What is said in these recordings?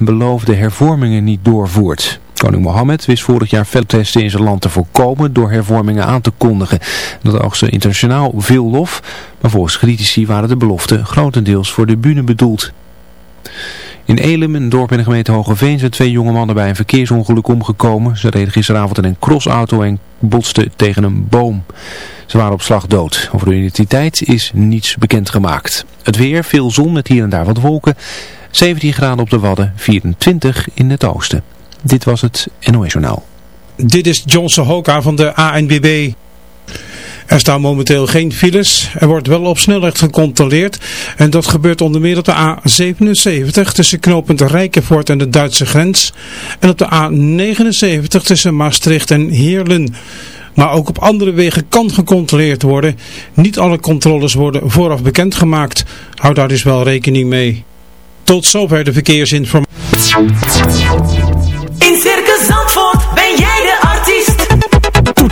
beloofde hervormingen niet doorvoert. Koning Mohammed wist vorig jaar veldtesten in zijn land te voorkomen door hervormingen aan te kondigen. Dat oogste internationaal veel lof, maar volgens critici waren de beloften grotendeels voor de bühne bedoeld. In Elem, een dorp in de gemeente Hogeveen, zijn twee jonge mannen bij een verkeersongeluk omgekomen. Ze reden gisteravond in een crossauto en botsten tegen een boom. Ze waren op slag dood. Over de identiteit is niets bekendgemaakt. Het weer, veel zon met hier en daar wat wolken. 17 graden op de Wadden, 24 in het oosten. Dit was het NOS Journaal. Dit is Johnson Hoka van de ANBB. Er staan momenteel geen files. Er wordt wel op snelheid gecontroleerd. En dat gebeurt onder meer op de A77 tussen knooppunt Rijkenvoort en de Duitse grens. En op de A79 tussen Maastricht en Heerlen. Maar ook op andere wegen kan gecontroleerd worden. Niet alle controles worden vooraf bekendgemaakt. Houd daar dus wel rekening mee. Tot zover de verkeersinformatie.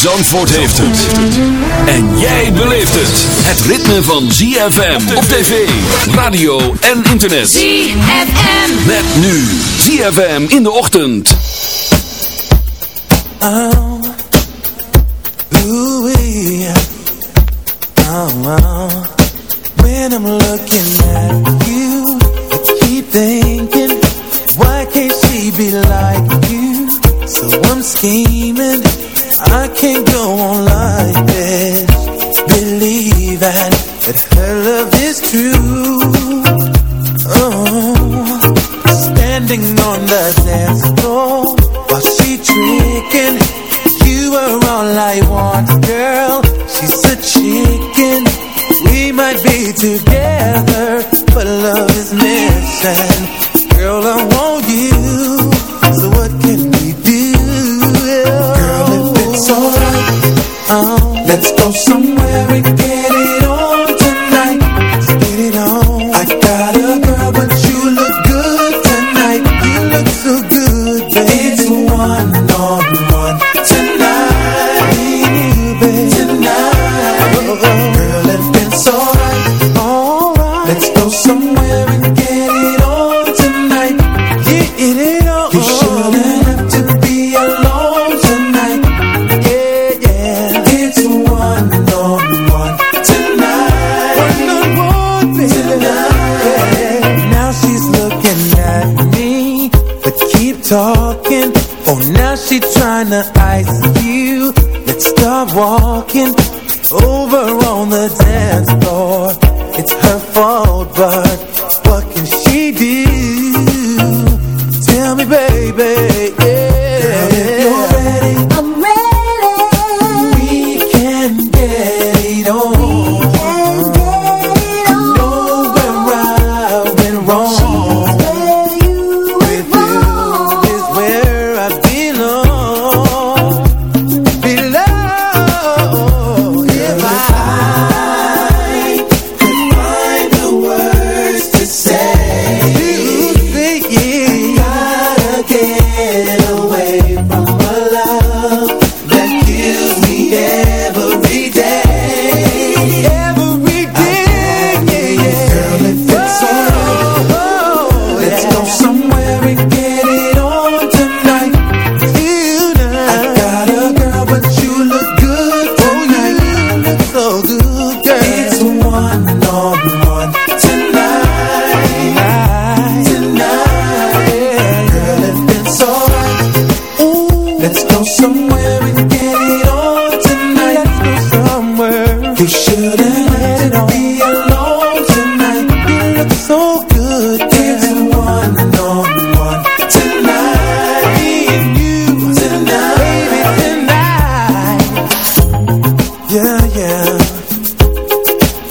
Zandvoort heeft het. En jij beleeft het. Het ritme van ZFM op tv, radio en internet. ZFM. Met nu ZFM in de ochtend. Oh, ooh, yeah. oh, oh. When I'm looking at you, I keep thinking, why can't she be like you? So I'm scheming, I can't go on like this. Believing that her love is true. Oh, standing on the dance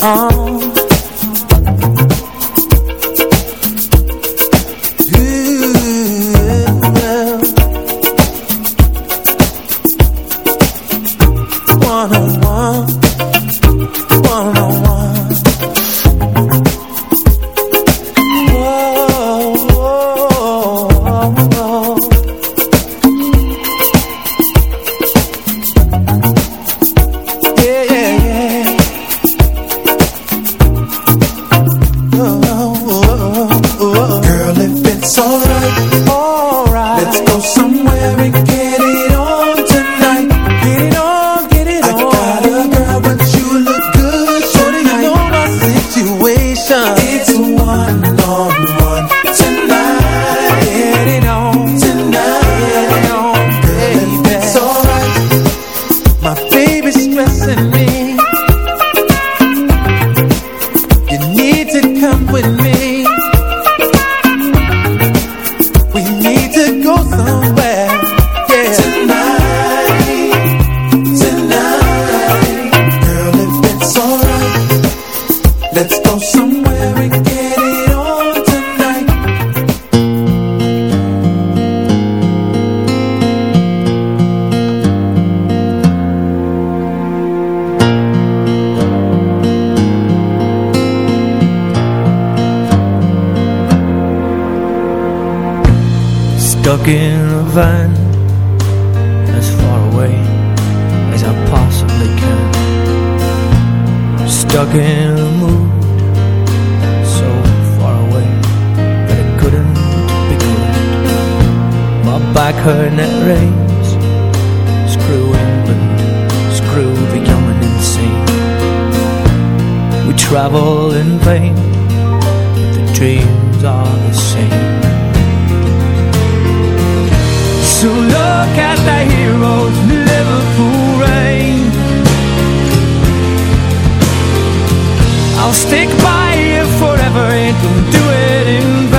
Oh. My back hurt and it Screw England, screw the young and insane. We travel in vain But the dreams are the same. So look at the heroes in Liverpool rain I'll stick by you forever and don't do it in vain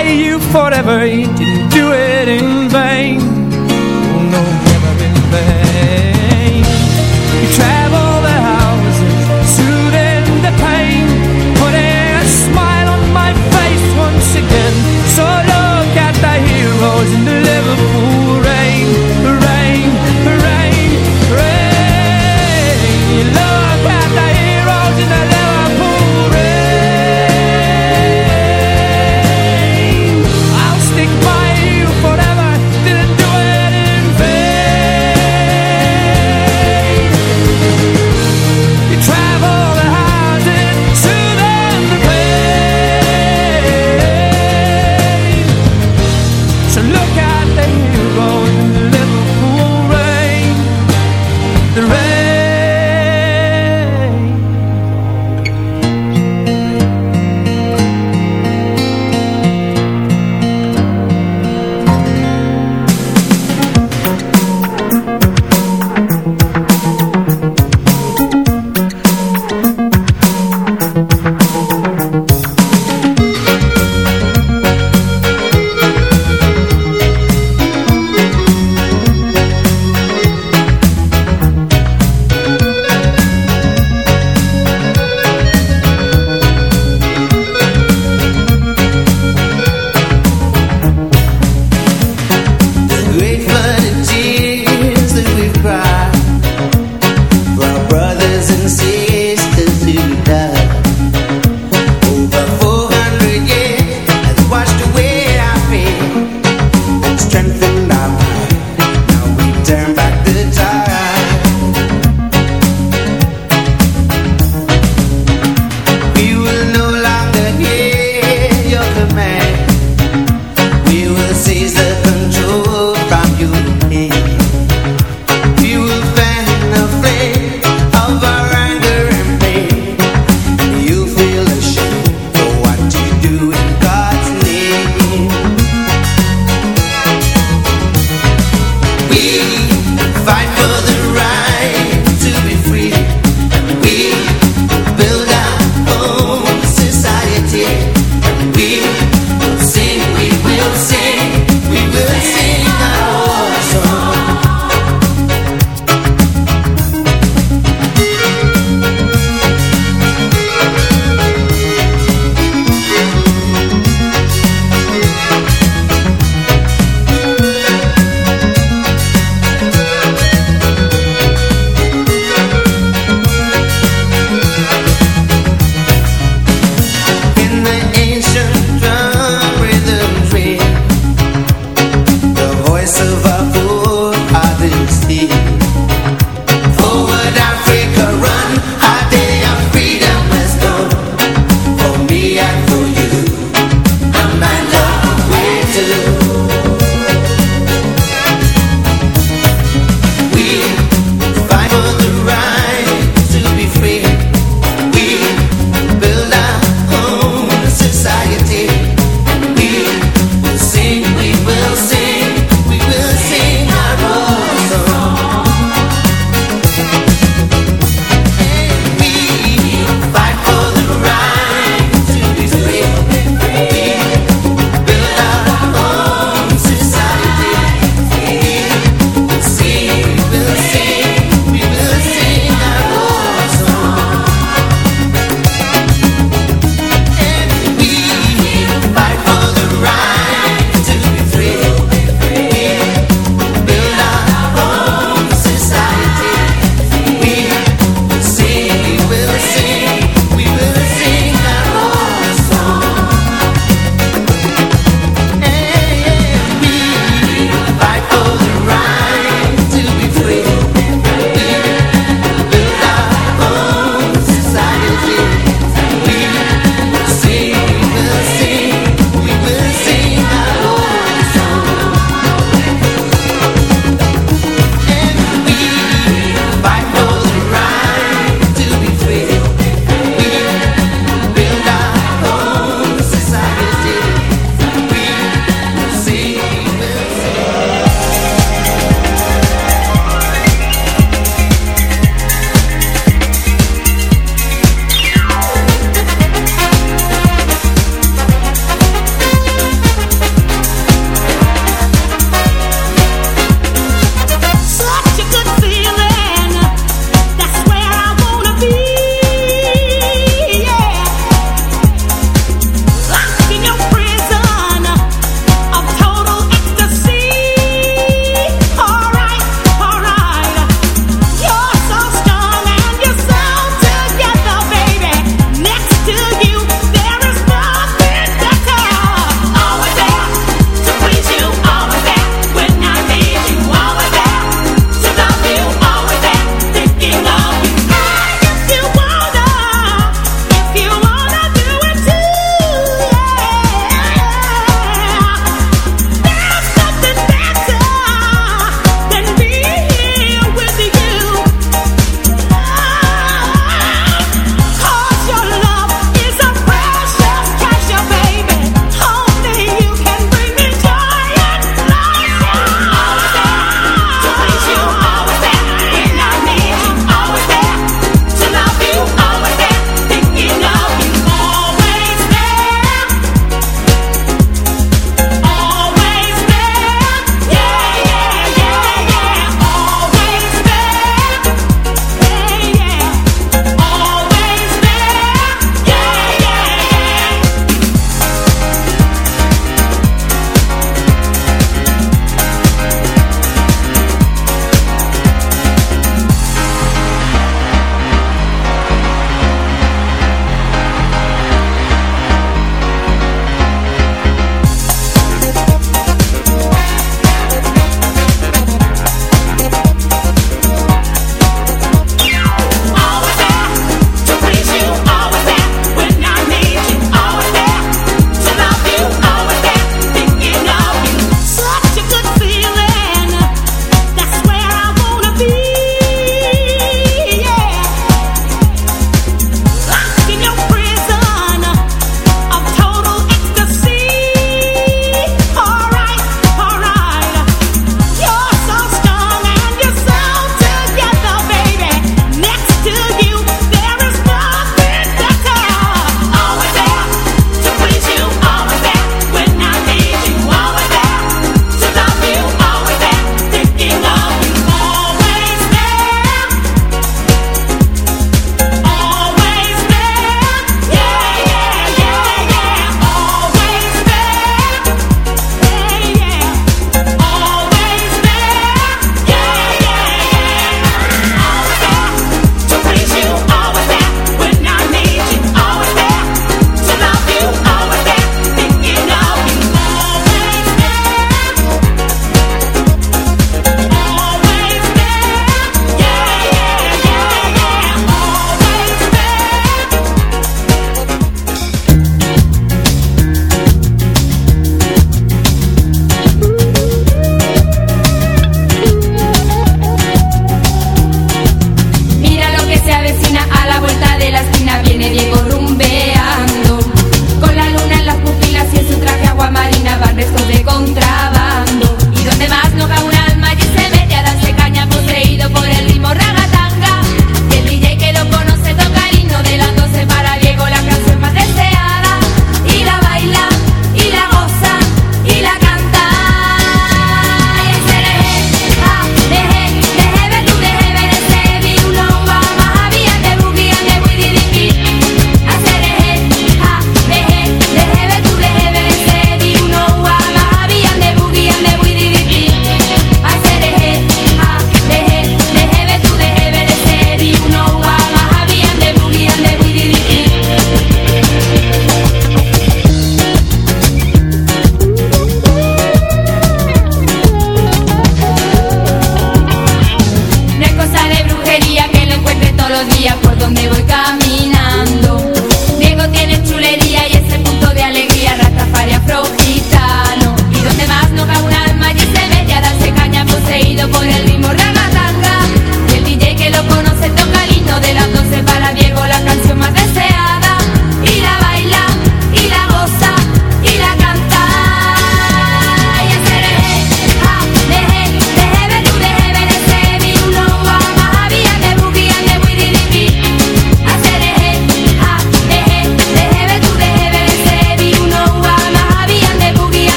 stick you forever. You didn't do it in vain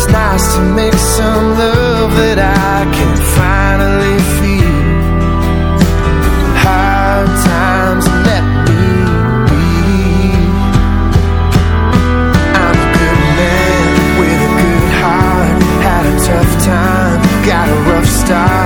It's nice to make some love that I can finally feel. Hard times let me be. I'm a good man with a good heart. Had a tough time, got a rough start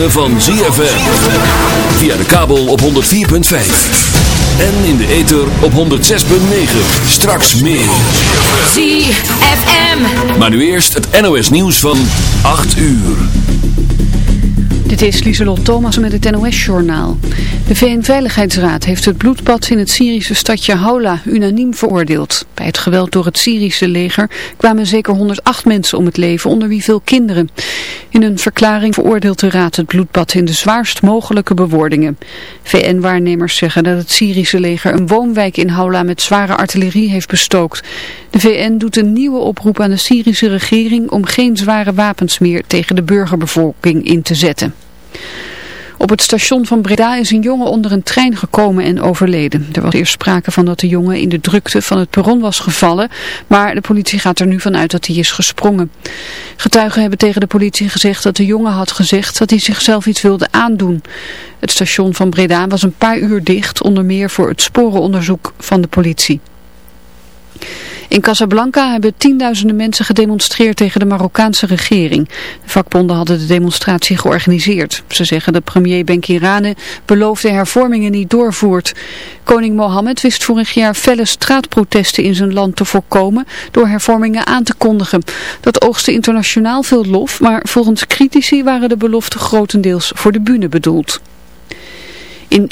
ritme van ZFM. Via de kabel op 104.5. En in de ether op 106.9. Straks meer. ZFM. Maar nu eerst het NOS nieuws van 8 uur. Dit is Lieselot Thomas met het NOS-journaal. De VN-veiligheidsraad heeft het bloedbad in het Syrische stadje Haula unaniem veroordeeld. Bij het geweld door het Syrische leger kwamen zeker 108 mensen om het leven, onder wie veel kinderen. In een verklaring veroordeelt de raad het bloedbad in de zwaarst mogelijke bewoordingen. VN-waarnemers zeggen dat het Syrische leger een woonwijk in Haula met zware artillerie heeft bestookt. De VN doet een nieuwe oproep aan de Syrische regering om geen zware wapens meer tegen de burgerbevolking in te zetten. Op het station van Breda is een jongen onder een trein gekomen en overleden. Er was eerst sprake van dat de jongen in de drukte van het perron was gevallen, maar de politie gaat er nu vanuit dat hij is gesprongen. Getuigen hebben tegen de politie gezegd dat de jongen had gezegd dat hij zichzelf iets wilde aandoen. Het station van Breda was een paar uur dicht, onder meer voor het sporenonderzoek van de politie. In Casablanca hebben tienduizenden mensen gedemonstreerd tegen de Marokkaanse regering. De vakbonden hadden de demonstratie georganiseerd. Ze zeggen dat premier Benkirane beloofde hervormingen niet doorvoert. Koning Mohammed wist vorig jaar felle straatprotesten in zijn land te voorkomen door hervormingen aan te kondigen. Dat oogste internationaal veel lof, maar volgens critici waren de beloften grotendeels voor de bühne bedoeld. In